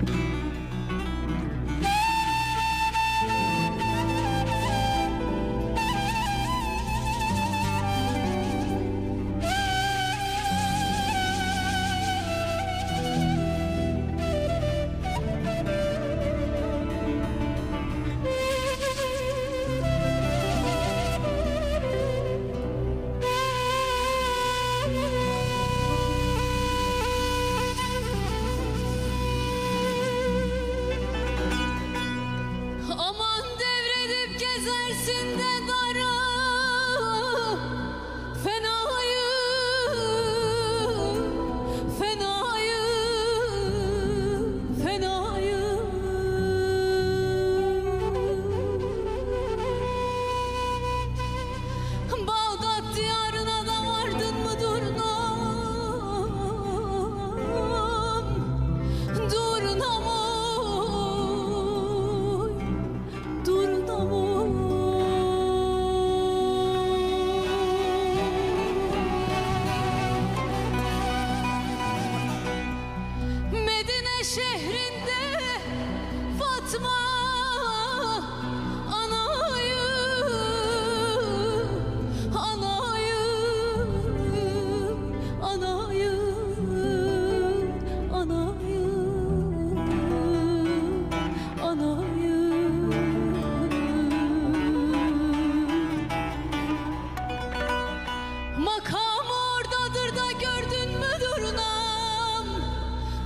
Bye.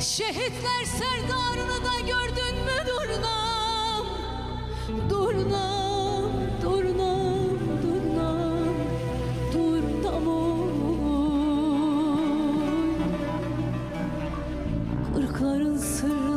Şehitler serdarını da gördün mü durnam? Durnam, durnam, durnam, durnam oy Kırkların sırrı